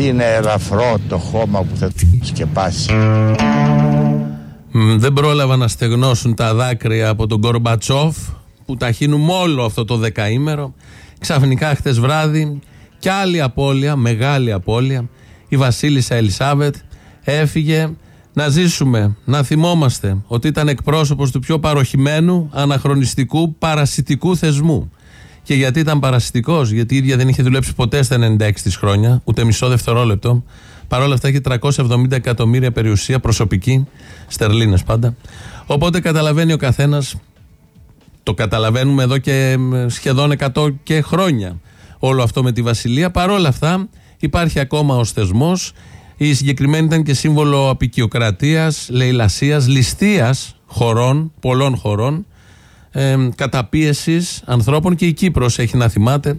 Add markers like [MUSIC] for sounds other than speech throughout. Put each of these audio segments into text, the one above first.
Ας είναι ελαφρό το χώμα που θα σκεπάσεις. Δεν πρόλαβα να στεγνώσουν τα δάκρυα από τον Κορμπατσόφ που ταχύνουμε όλο αυτό το δεκαήμερο. Ξαφνικά χτες βράδυ και άλλη απώλεια, μεγάλη απώλεια. Η Βασίλισσα Ελισάβετ έφυγε να ζήσουμε, να θυμόμαστε ότι ήταν εκπρόσωπος του πιο παροχημένου, αναχρονιστικού, παρασιτικού θεσμού. Και γιατί ήταν παρασιτικό, γιατί η ίδια δεν είχε δουλέψει ποτέ στα 96 της χρόνια, ούτε μισό δευτερόλεπτο. Παρ' όλα αυτά έχει 370 εκατομμύρια περιουσία προσωπική, στερλίνες πάντα. Οπότε καταλαβαίνει ο καθένας, το καταλαβαίνουμε εδώ και σχεδόν 100 και χρόνια όλο αυτό με τη Βασιλεία. Παρ' όλα αυτά υπάρχει ακόμα ο θεσμός. Η συγκεκριμένη ήταν και σύμβολο απεικιοκρατίας, λαιλασίας, ληστείας χωρών, πολλών χωρών ε, καταπίεσης ανθρώπων και η Κύπρος έχει να θυμάται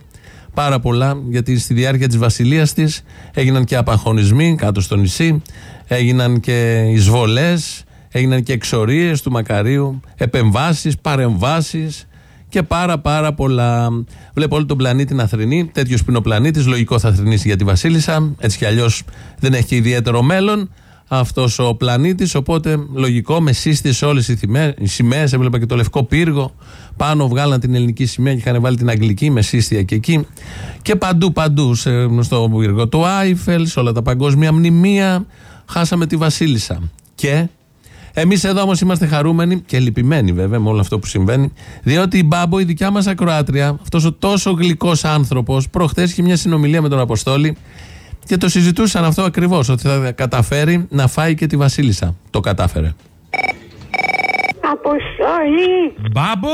πάρα πολλά γιατί στη διάρκεια της βασιλείας της έγιναν και απαγχωνισμοί κάτω στο νησί έγιναν και εισβολές έγιναν και εξορίες του Μακαρίου επεμβάσεις, παρεμβάσεις και πάρα πάρα πολλά. Βλέπω όλο τον πλανήτη να θρυνεί. Τέτοιος που είναι ο πλανήτης, λογικό θα θρυνήσει για τη Βασίλισσα. Έτσι κι αλλιώς δεν έχει και ιδιαίτερο μέλλον αυτός ο πλανήτης. Οπότε λογικό με σύστησε όλες οι σημαίες. Έβλεπα και το λευκό πύργο. Πάνω βγάλαν την ελληνική σημαία και είχαν βάλει την αγγλική με σύστια και εκεί. Και παντού, παντού. Στο πύργο του Άιφελ, σε όλα τα παγκόσμια μνημεία. Χάσαμε τη Βασίλισσα. Και Εμείς εδώ όμως είμαστε χαρούμενοι και λυπημένοι βέβαια με όλο αυτό που συμβαίνει, διότι η Μπάμπο, η δικιά μας ακροάτρια, αυτός ο τόσο γλυκός άνθρωπος, προχθές είχε μια συνομιλία με τον Αποστόλη και το συζητούσαν αυτό ακριβώς, ότι θα καταφέρει να φάει και τη Βασίλισσα. Το κατάφερε. Αποστολή! Μπάμπο!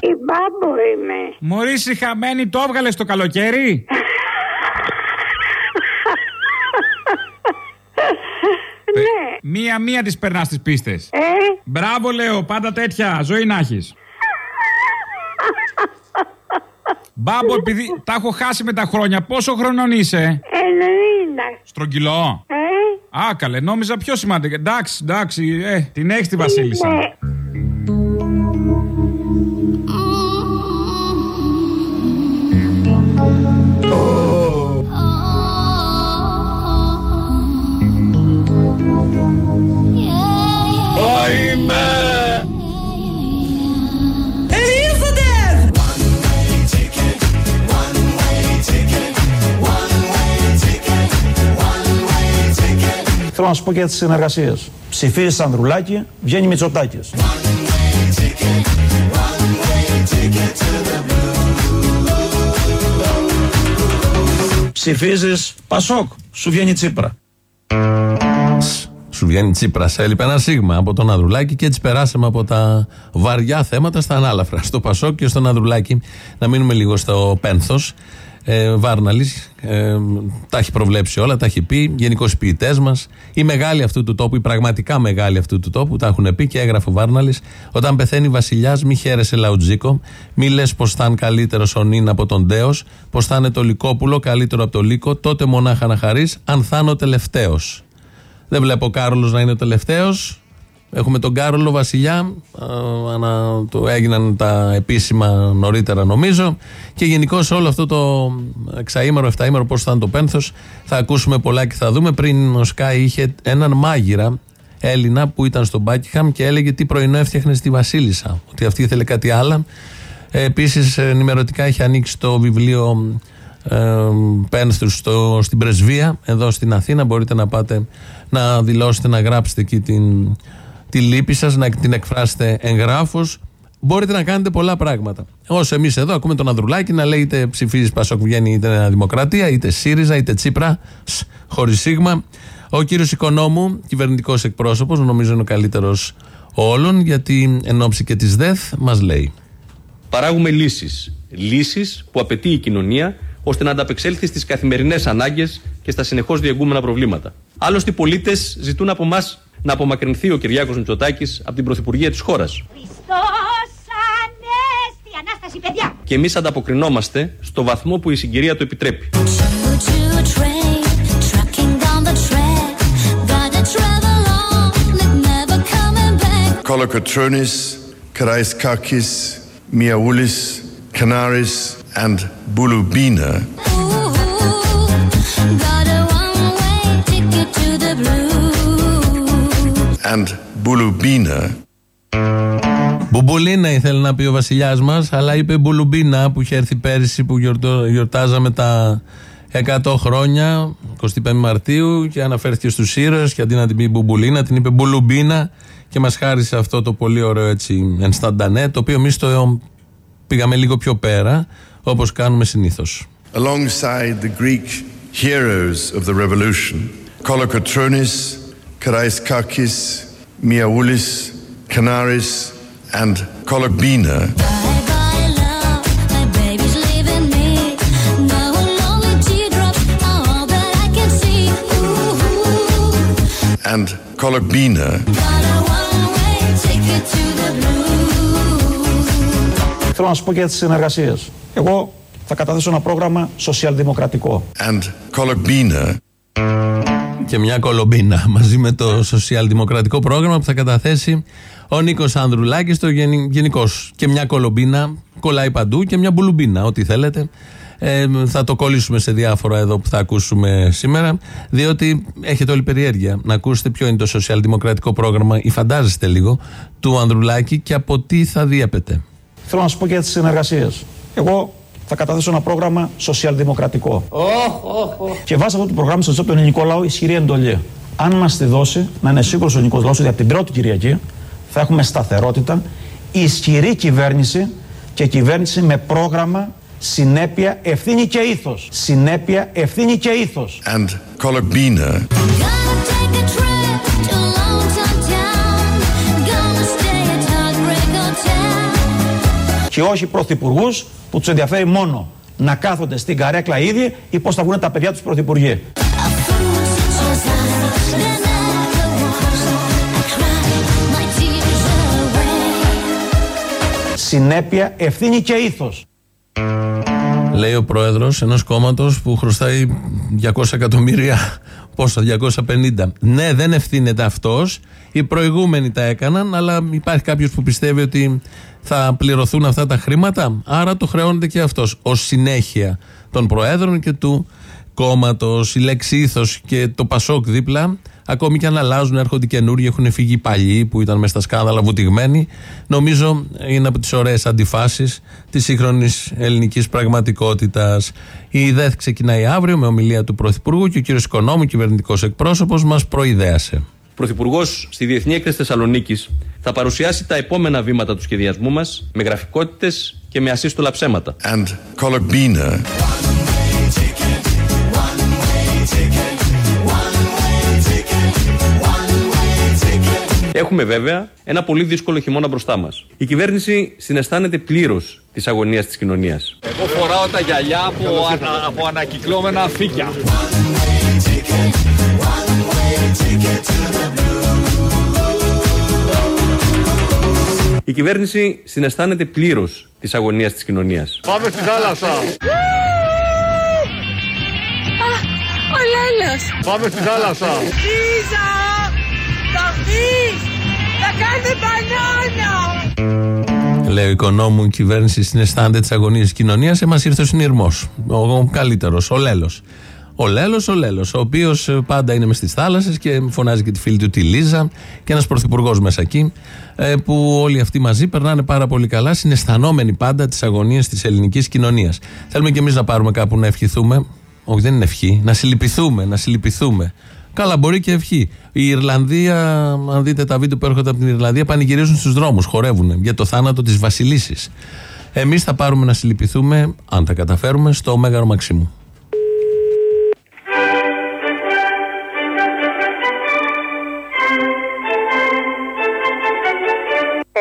Η μπάμπο είμαι. Μωρή χαμένη, το έβγαλες το καλοκαίρι; [LAUGHS] Ναι. Μία-μία τις περνάς τις πίστες. Ε, Μπράβο, λέω, πάντα τέτοια. Ζωή να έχεις. Μπάμπο, επειδή τα έχω χάσει με τα χρόνια, πόσο χρονών είσαι; 90. Στρογγυλό. Ε, Α, καλέ, νόμιζα πιο σημαντικό. Εντάξει, εντάξει, ε, την έχεις τη Βασίλισσα. ναι. Να σου πω και για τις συνεργασίες. Ψηφίζεις Ανδρουλάκη, βγαίνει Μητσοτάκης. Ψηφίζεις Πασόκ, σου βγαίνει Τσίπρα. Σου βγαίνει Τσίπρα, έλειπε ένα σίγμα από τον Ανδρουλάκη και έτσι περάσαμε από τα βαριά θέματα στα ανάλαφρα. Στο Πασόκ και στον Ανδρουλάκη. Να μείνουμε λίγο στο πένθος. Ε, Βάρναλης, ε, τα έχει προβλέψει όλα, τα έχει πει. Γενικώς οι ποιητές μας, οι μεγάλοι αυτού του τόπου, οι πραγματικά μεγάλοι αυτού του τόπου, τα έχουν πει και έγραφε ο Βάρναλης. Όταν πεθαίνει βασιλιάς, μη χαίρεσαι λαουτζίκο, μη λες πως θα είναι καλύτερος ο νυν από τον Τέο, πως θα είναι το λικόπουλο καλύτερο από το λύκο, τότε μονάχα να χαρείς, αν θα είναι ο τελευταίος. Δεν βλέπω ο Κάρολος να είναι ο τελευταίος. Έχουμε τον Κάρολο Βασιλιά. α, ανα- το έγιναν τα επίσημα νωρίτερα νομίζω. Και γενικώ όλο αυτό το εξαήμερο, εφταήμερο, πώς θα είναι το πένθος, θα ακούσουμε πολλά και θα δούμε. Πριν ο Σκάι είχε έναν μάγειρα Έλληνα που ήταν στο Μπάκιχαμ και έλεγε τι πρωινό έφτιαχνε στη Βασίλισσα. Ότι αυτή ήθελε κάτι άλλο. Ε, Επίσης, ενημερωτικά έχει ανοίξει το βιβλίο ε, πένθους στο, στην πρεσβεία εδώ στην Αθήνα. Μπορείτε να πάτε να δηλώσετε, να γράψετε εκεί την, τη λύπη σας, να την εκφράσετε εγγράφος. Μπορείτε να κάνετε πολλά πράγματα. Όσο εμείς εδώ ακούμε τον Ανδρουλάκη να λέει είτε ψηφίζει Πασόκ βγαίνει είτε Νέα Δημοκρατία, είτε ΣΥΡΙΖΑ, είτε Τσίπρα, χωρίς σίγμα. Ο κύριος Οικονόμου, κυβερνητικός εκπρόσωπος, νομίζω είναι ο καλύτερος όλων, γιατί εν ώψη και της ΔΕΘ μας λέει. Παράγουμε λύσεις. Λύσεις που απαιτεί η κοινωνία ώστε να ανταπεξέλθει στις καθημερινές ανάγκες και στα συνεχώς διεγκούμενα προβλήματα. Άλλωστε, οι πολίτες ζητούν από εμά να απομακρυνθεί ο Κυριάκος Μητσοτάκης από την Πρωθυπουργία της χώρας. Χριστός Ανέστη, Ανάσταση παιδιά. Και εμείς ανταποκρινόμαστε στο βαθμό που η συγκυρία το επιτρέπει. Choo-choo train, trucking down the track. Gotta travel on, it never coming back. Colocotronis Karaiskakis, Miaoulis, Canaris, and Bulubina, Ooh, got a one-way ticket to the blue. and Bulubina. Μπουμπουλίνα ήθελε να πει ο βασιλιάς μας, αλλά είπε Μπουλουμπίνα που είχε έρθει πέρυσι που γιορτώ- γιορτάζαμε τα 100 χρόνια, 25 Μαρτίου, και αναφέρθηκε στους ήρωες και αντί να την πει Μπουμπουλίνα, την είπε Μπουλουμπίνα και μας χάρισε αυτό το πολύ ωραίο έτσι ενσταντανέ, το οποίο εμείς το πήγαμε λίγο πιο πέρα, όπω κάνουμε συνήθω. Alongside the Greek heroes of the revolution, Kolokotronis, Karaiskakis, Miaoulis, Canaris, and Kolokbina, Bye-bye, love, my baby's leaving me. No lonely teardrops, all that I can see. Ooh, and Kolokbina got a one-way ticket to the blue. Θέλω να σα πω και για τι συνεργασίε. Εγώ θα καταθέσω ένα πρόγραμμα σοσιαλδημοκρατικό. and Kolokbina. και μια κολομπίνα μαζί με το σοσιαλδημοκρατικό πρόγραμμα που θα καταθέσει ο Νίκος Ανδρουλάκης το γενικώ. Και μια κολομπίνα κολλάει παντού και μια μπουλουμπίνα, ό,τι θέλετε. Ε, θα το κολλήσουμε σε διάφορα εδώ που θα ακούσουμε σήμερα, διότι έχετε όλη περιέργεια να ακούσετε ποιο είναι το σοσιαλδημοκρατικό πρόγραμμα ή φαντάζεστε λίγο του Ανδρουλάκη και από τι θα διέπεται. Θέλω να σας πω και για τις συνεργασίες. Εγώ θα καταθέσω ένα πρόγραμμα σοσιαλδημοκρατικό. Και βάσει αυτού του προγράμματο από τον ελληνικό λαό ισχυρή εντολή. Αν μας τη δώσει, να είναι σίγουρος ο ελληνικός λαός ότι από την πρώτη Κυριακή θα έχουμε σταθερότητα, ισχυρή κυβέρνηση και κυβέρνηση με πρόγραμμα, συνέπεια, ευθύνη και ήθος. Συνέπεια, ευθύνη και ήθος. and Και όχι πρωθυπουργούς που τους ενδιαφέρει μόνο να κάθονται στην καρέκλα ήδη ή πώς θα βγουν τα παιδιά τους πρωθυπουργοί. A fool such as I, then I go on. I cry my tears away. Συνέπεια, ευθύνη και ήθος. Λέει ο πρόεδρος ενός κόμματος που χρωστάει 200 εκατομμύρια. Πόσα, 250. Ναι, δεν ευθύνεται αυτός. Οι προηγούμενοι τα έκαναν, αλλά υπάρχει κάποιος που πιστεύει ότι θα πληρωθούν αυτά τα χρήματα. Άρα το χρεώνεται και αυτός. Ω συνέχεια των προέδρων και του κόμματος. Η λέξη ήθος και το Πασόκ δίπλα, ακόμη και αν αλλάζουν, έρχονται καινούργοι, έχουν φύγει οι παλιοί που ήταν μέσα στα σκάνδαλα βουτυγμένοι. Νομίζω είναι από τις ωραίες αντιφάσεις της σύγχρονης ελληνικής πραγματικότητας. Η ΔΕΘ ξεκινάει αύριο με ομιλία του Πρωθυπουργού και ο κύριος Οικονόμου, κυβερνητικός εκπρόσωπος, μας προειδέασε. Ο Πρωθυπουργός στη Διεθνή Έκθεση Θεσσαλονίκης θα παρουσιάσει τα επόμενα βήματα του σχεδιασμού μας με γραφικότητες και με ασύστολα ψέματα. and Έχουμε βέβαια ένα πολύ δύσκολο χειμώνα μπροστά μας. Η κυβέρνηση συναισθάνεται πλήρως της αγωνίας της κοινωνίας. Εγώ φοράω τα γυαλιά από, ανα, από ανακυκλώμενα φύκια. Η κυβέρνηση συναισθάνεται πλήρως της αγωνίας της κοινωνίας. Πάμε στη θάλασσα. Ο Λέλος. Πάμε στη θάλασσα. Λίζα! Θα βγεις! Θα κάνετε μπανάνα! Λέει ο οικονόμου, η κυβέρνηση συναισθάνεται τις αγωνίες της κοινωνίας. Εμάς ήρθε ο συνειρμός. Ο καλύτερος, ο Λέλος. Ο Λέλος, ο Λέλος, ο οποίος πάντα είναι μες στις θάλασσες και φωνάζει και τη φίλη του τη Λίζα και ένας πρωθυπουργός μέσα εκεί, ε, που όλοι αυτοί μαζί περνάνε πάρα πολύ καλά, συναισθανόμενοι πάντα τις αγωνίες της ελληνικής κοινωνίας. Θέλουμε κι εμείς να πάρουμε κάπου να ευχηθούμε. Όχι, δεν είναι ευχή. Να συλληπιθούμε, να συλληπιθούμε. Καλά, μπορεί και ευχή. Η Ιρλανδία, αν δείτε τα βίντεο που έρχονται από την Ιρλανδία, πανηγυρίζουν στους δρόμους, χορεύουν για το θάνατο της Βασιλίσης. Εμείς θα πάρουμε να συλληπιθούμε, αν τα καταφέρουμε, στο Μέγαρο Μαξίμου.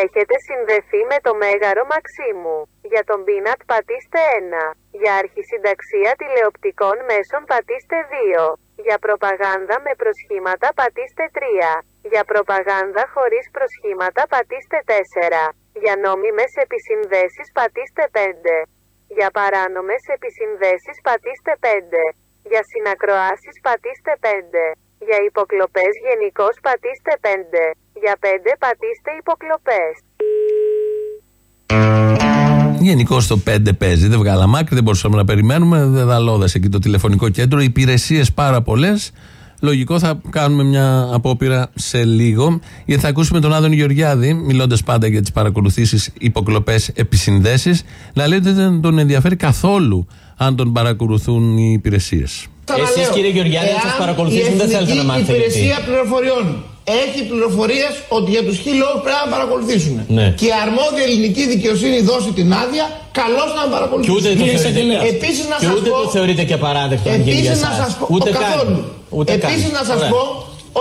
Έχετε συνδεθεί με το Μέγαρο Μαξίμου. Για τον Πίνατ πατήστε 1. Για αρχισυνταξία τηλεοπτικών μέσων πατήστε 2. Για προπαγάνδα με προσχήματα πατήστε 3. Για προπαγάνδα χωρίς προσχήματα πατήστε 4. Για νόμιμες επισυνδέσεις πατήστε 5. Για παράνομες επισυνδέσεις πατήστε 5. Για συνακροάσεις πατήστε 5. Για υποκλοπές γενικώς πατήστε 5. Για 5 πατήστε υποκλοπές. Γενικώ το 5 παίζει. Δεν βγάλαμε άκρη, δεν μπορούσαμε να περιμένουμε. Δεν δαλώδε εκεί το τηλεφωνικό κέντρο. Υπηρεσίες πάρα πολλές. Λογικό θα κάνουμε μια απόπειρα σε λίγο. Γιατί θα ακούσουμε τον Άδων Γεωργιάδη, μιλώντας πάντα για τις παρακολουθήσεις, υποκλοπές, επισυνδέσεις, να λέει ότι δεν τον ενδιαφέρει καθόλου αν τον παρακολουθούν οι υπηρεσίες. Εσείς κύριε Γεωργιάδη, αν σας παρακολουθήσουν δεν θέλετε να μάθετε Η υπηρεσία γιατί. πληροφοριών έχει πληροφορίες ότι για τους χίλιου πρέπει να παρακολουθήσουν. Ναι. Και η αρμόδια ελληνική δικαιοσύνη δώσει την άδεια, καλώς να Και παρακολουθήσουν. ούτε το θεωρείτε, Επίσης να και σας ούτε πω. το θεωρείτε και απαράδεκτο αν γίνει για Επίση να εσάς. σας πω. Ούτε ο, καν. καθόλου. Ούτε Επίσης καν. να σας Ωραία. Ναι. πω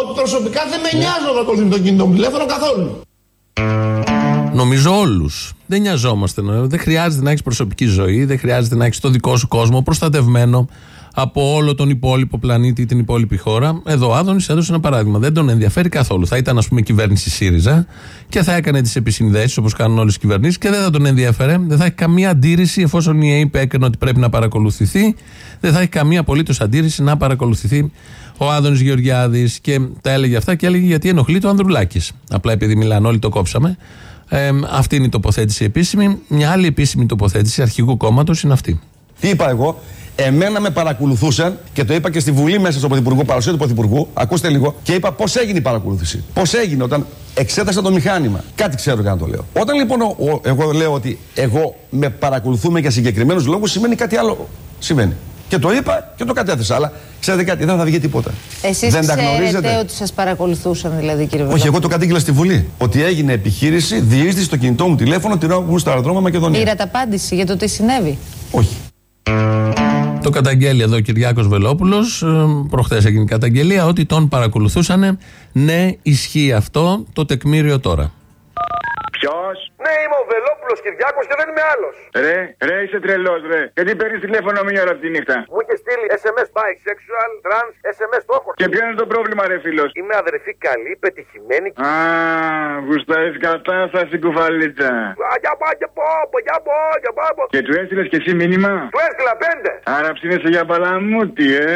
ότι προσωπικά δεν με νοιάζει να παρακολουθούν το κινητό μου τηλέφωνο καθόλου. Νομίζω όλους. Δεν νοιαζόμαστε. νο- Δεν χρειάζεται να έχεις προσωπική ζωή, δεν χρειάζεται να έχεις το δικό σου κόσμο προστατευμένο από όλο τον υπόλοιπο πλανήτη ή την υπόλοιπη χώρα. Εδώ ο Άδωνης έδωσε ένα παράδειγμα. Δεν τον ενδιαφέρει καθόλου. Θα ήταν, ας πούμε, κυβέρνηση ΣΥΡΙΖΑ και θα έκανε τις επισυνδέσεις όπως κάνουν όλες οι κυβερνήσεις και δεν θα τον ενδιαφέρε. Δεν θα έχει καμία αντίρρηση εφόσον η ΑΕΠ έκανε ότι πρέπει να παρακολουθηθεί. Δεν θα έχει καμία απολύτως αντίρρηση να παρακολουθηθεί ο Άδωνης Γεωργιάδης και τα έλεγε αυτά και έλεγε γιατί ενοχλεί το Ανδρουλάκης. Απλά επειδή μιλάνε όλοι το κόψαμε. Ε, αυτή είναι η τοποθέτηση επίσημη. Μια άλλη επίσημη τοποθέτηση αρχηγού κόμματος είναι αυτή. Τι είπα εγώ, εμένα με παρακολουθούσαν και το είπα και στη Βουλή μέσα στο Πρωθυπουργό, παρουσία του Πρωθυπουργού. Ακούστε λίγο. Και είπα πώς έγινε η παρακολούθηση. Πώς έγινε όταν εξέτασα το μηχάνημα. Κάτι ξέρω για να το λέω. Όταν λοιπόν ο- ο- εγώ λέω ότι εγώ με παρακολουθούμε για συγκεκριμένους λόγους, σημαίνει κάτι άλλο. Σημαίνει. Και το είπα και το κατέθεσα. Αλλά ξέρετε κάτι, δεν θα βγει τίποτα. Εσείς δεν τα ξέρετε γνωρίζετε. ότι σας παρακολουθούσαν δηλαδή κύριε Όχι, Βελόπουλο. εγώ το κατήγγειλα στη Βουλή. Ότι έγινε επιχείρηση διείσδυση στο κινητό μου τηλέφωνο την ώρα που ήμουν στο αεροδρόμιο Μακεδονία. Πήρατε απάντηση για το τι συνέβη; Όχι. Το καταγγέλει εδώ ο Κυριάκος Βελόπουλος, ε, προχθές έγινε η καταγγελία ότι τον παρακολουθούσανε. Ναι, ισχύει αυτό το τεκμήριο τώρα. Ποιο; Ναι, είμαι ο Βελόπουλος Κυριάκος και δεν είμαι άλλος. Ρε, ρε, είσαι τρελός, ρε. Γιατί παίρνεις τηλέφωνο μία ώρα τη νύχτα; Μου είχε στείλει SMS bisexual, trans, SMS το έχω. Και ποιο είναι το πρόβλημα, ρε φίλος; Είμαι αδερφή καλή, πετυχημένη. Α, γουστάρεις κατάσταση κουφαλίτσα. Για πω, για πω, για πω, για πω. Και του έστειλες και εσύ μήνυμα; Του έστειλα πέντε. Άρα ψήνεσαι για παλαμούτι, ε.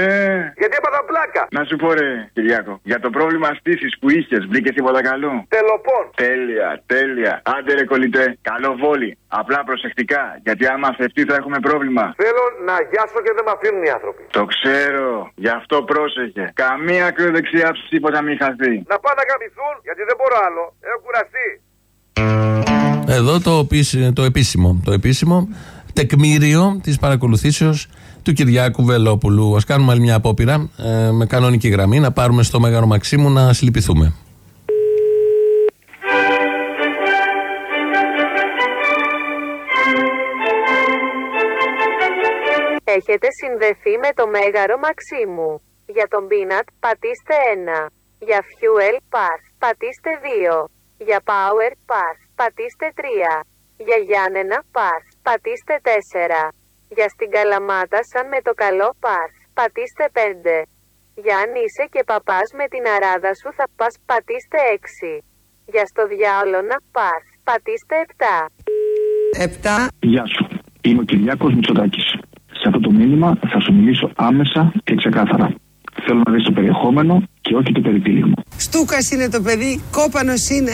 Γιατί έπαθα πλάκα. Να σου πω, ρε, Κυριάκο, για το πρόβλημα στήσης που είχες, βρήκες τίποτα καλό; Τελοπών. Τέλεια, τέλεια. Άντε ρε κολλητέ, καλό βόλι. Απλά προσεκτικά, γιατί άμα θευτεί θα έχουμε πρόβλημα. Θέλω να γιάσω και δεν με αφήνουν οι άνθρωποι. Το ξέρω, γι' αυτό πρόσεχε. Καμία ακροδεξιά τίποτα μη χαθεί. Να πάνε να καμπηθούν, γιατί δεν μπορώ άλλο. Έχω κουραστεί. Εδώ το, επίση- το επίσημο, το επίσημο τεκμήριο της παρακολουθήσεως του Κυριάκου Βελόπουλου. Ας κάνουμε άλλη μια απόπειρα ε, με κανονική γραμμή να πάρουμε στο Μέγαρο Μαξίμου να συλληπιθούμε. Έχετε συνδεθεί με το Μέγαρο Μαξίμου. Για τον Peanut πατήστε 1. Για Fuel Pass πατήστε 2. Για Power Pass πατήστε 3. Για Γιάννενα Pass πατήστε 4. Για στην Καλαμάτα σαν με το καλό Pass πατήστε 5. Για αν είσαι και παπάς με την αράδα σου θα πας πατήστε 6. Για στο διάολονα Pass πατήστε 7. 7. Γεια σου. Είμαι ο Κυριάκος Μητσοτάκης. Σε αυτό το μήνυμα θα σου μιλήσω άμεσα και ξεκάθαρα. Θέλω να δεις το περιεχόμενο και όχι το περιτύλιγμα. Στούκας είναι το παιδί, κόπανος είναι.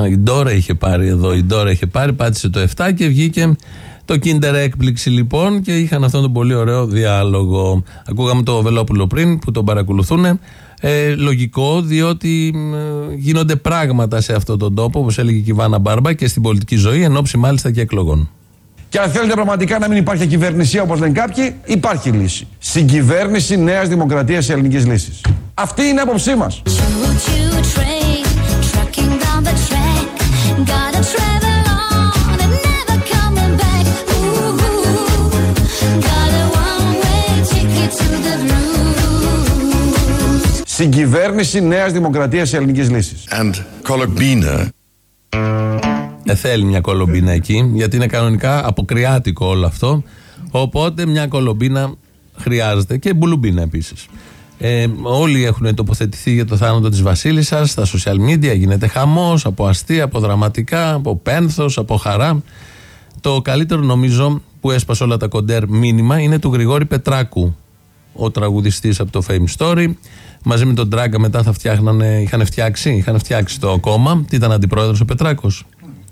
Α, Η Ντόρα είχε πάρει εδώ, η Ντόρα είχε πάρει, πάτησε το 7 και βγήκε το Kinder έκπληξη λοιπόν και είχαν αυτόν τον πολύ ωραίο διάλογο. Ακούγαμε το Βελόπουλο πριν που τον παρακολουθούν. Ε, λογικό διότι μ, ε, γίνονται πράγματα σε αυτόν τον τόπο όπως έλεγε και η Βάνα Μπάρμπα και στην πολιτική ζωή εν ώψη μάλιστα και εκλογών. Και αν θέλετε πραγματικά να μην υπάρχει κυβερνησία όπως λένε κάποιοι, υπάρχει λύση. Συγκυβέρνηση Νέας Δημοκρατίας Ελληνικής Λύσης. Αυτή είναι η άποψή μας. Choo-choo train, trucking down the track. Gotta travel on and never coming back. Ooh, got a one-way ticket to the blues. Συγκυβέρνηση Νέα Δημοκρατία Ελληνική Λύση. And Kologbina. Ε, θέλει μια κολομπίνα εκεί, γιατί είναι κανονικά αποκριάτικο όλο αυτό. Οπότε μια κολομπίνα χρειάζεται και μπουλουμπίνα επίσης. Ε, όλοι έχουν τοποθετηθεί για το θάνατο της Βασίλισσας στα social media. Γίνεται χαμός από αστεία, από δραματικά, από πένθος, από χαρά. Το καλύτερο νομίζω που έσπασε όλα τα κοντέρ μήνυμα είναι του Γρηγόρη Πετράκου, ο τραγουδιστής από το Fame Story. Μαζί με τον Τράγκα μετά θα φτιάχνανε, είχαν φτιάξει, είχαν φτιάξει το κόμμα. Τι ήταν αντιπρόεδρος ο Πετράκος;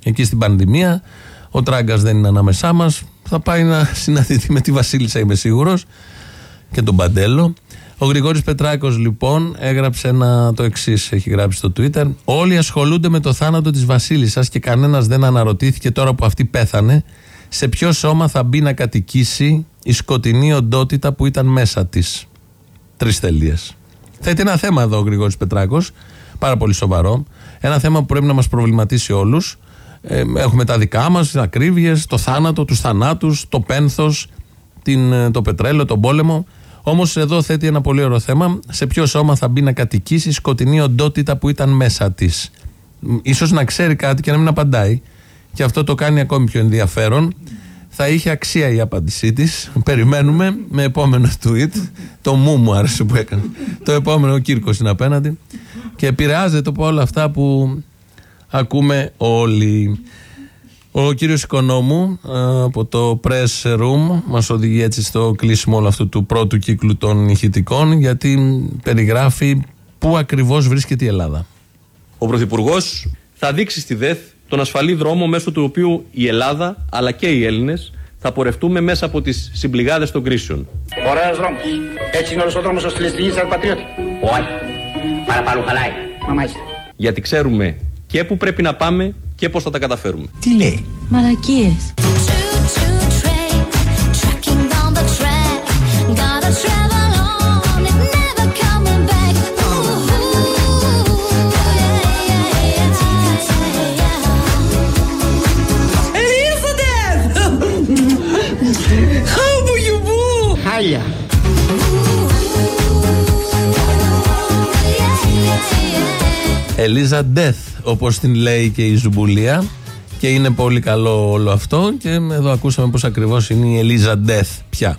Εκεί στην πανδημία. Ο Τράγκας δεν είναι ανάμεσά μας. Θα πάει να συναντηθεί με τη Βασίλισσα, είμαι σίγουρος, και τον Παντέλο. Ο Γρηγόρης Πετράκος, λοιπόν, έγραψε ένα, το εξής: έχει γράψει στο Twitter. Όλοι ασχολούνται με το θάνατο της Βασίλισσας και κανένας δεν αναρωτήθηκε τώρα που αυτή πέθανε σε ποιο σώμα θα μπει να κατοικήσει η σκοτεινή οντότητα που ήταν μέσα της. Τρεις τελείες. Θέτει ένα θέμα εδώ ο Γρηγόρης Πετράκος, πάρα πολύ σοβαρό. Ένα θέμα που πρέπει να μας προβληματίσει όλους. Ε, έχουμε τα δικά μας, τις ακρίβειες, το θάνατο, τους θανάτους, το πένθος, το πετρέλαιο, τον πόλεμο. Όμως εδώ θέτει ένα πολύ ωραίο θέμα. Σε ποιο σώμα θα μπει να κατοικήσει η σκοτεινή οντότητα που ήταν μέσα της; Ίσως να ξέρει κάτι και να μην απαντάει. Και αυτό το κάνει ακόμη πιο ενδιαφέρον. Θα είχε αξία η απάντησή της. Περιμένουμε με επόμενο tweet. Το μου μου άρεσε που έκανε. Το επόμενο ο Κύρκος είναι απέναντι. Και επηρεάζεται από όλα αυτά που ακούμε όλοι. Ο κύριος Οικονόμου ε, από το Press Room μας οδηγεί έτσι στο κλείσιμο όλου αυτού του πρώτου κύκλου των ηχητικών γιατί περιγράφει πού ακριβώς βρίσκεται η Ελλάδα. Ο Πρωθυπουργός θα δείξει στη ΔΕΘ τον ασφαλή δρόμο μέσω του οποίου η Ελλάδα αλλά και οι Έλληνες θα πορευτούμε μέσα από τις συμπληγάδες των κρίσεων. Ωραίος δρόμος. Έτσι είναι όλος ο δρόμος ο στιλιστικής πατριώτη. Όχι. Παραπάνω χαλάει. Μα μάλιστα. Γιατί ξέρουμε και πού πρέπει να πάμε και πώς θα τα καταφέρουμε. Τι λέει; Μαλακίες. Tracking Ελίζα Ντεθ, όπως την λέει και η Ζουμπουλία. Και είναι πολύ καλό όλο αυτό. Και εδώ ακούσαμε πώς ακριβώς είναι η Ελίζα Ντεθ πια.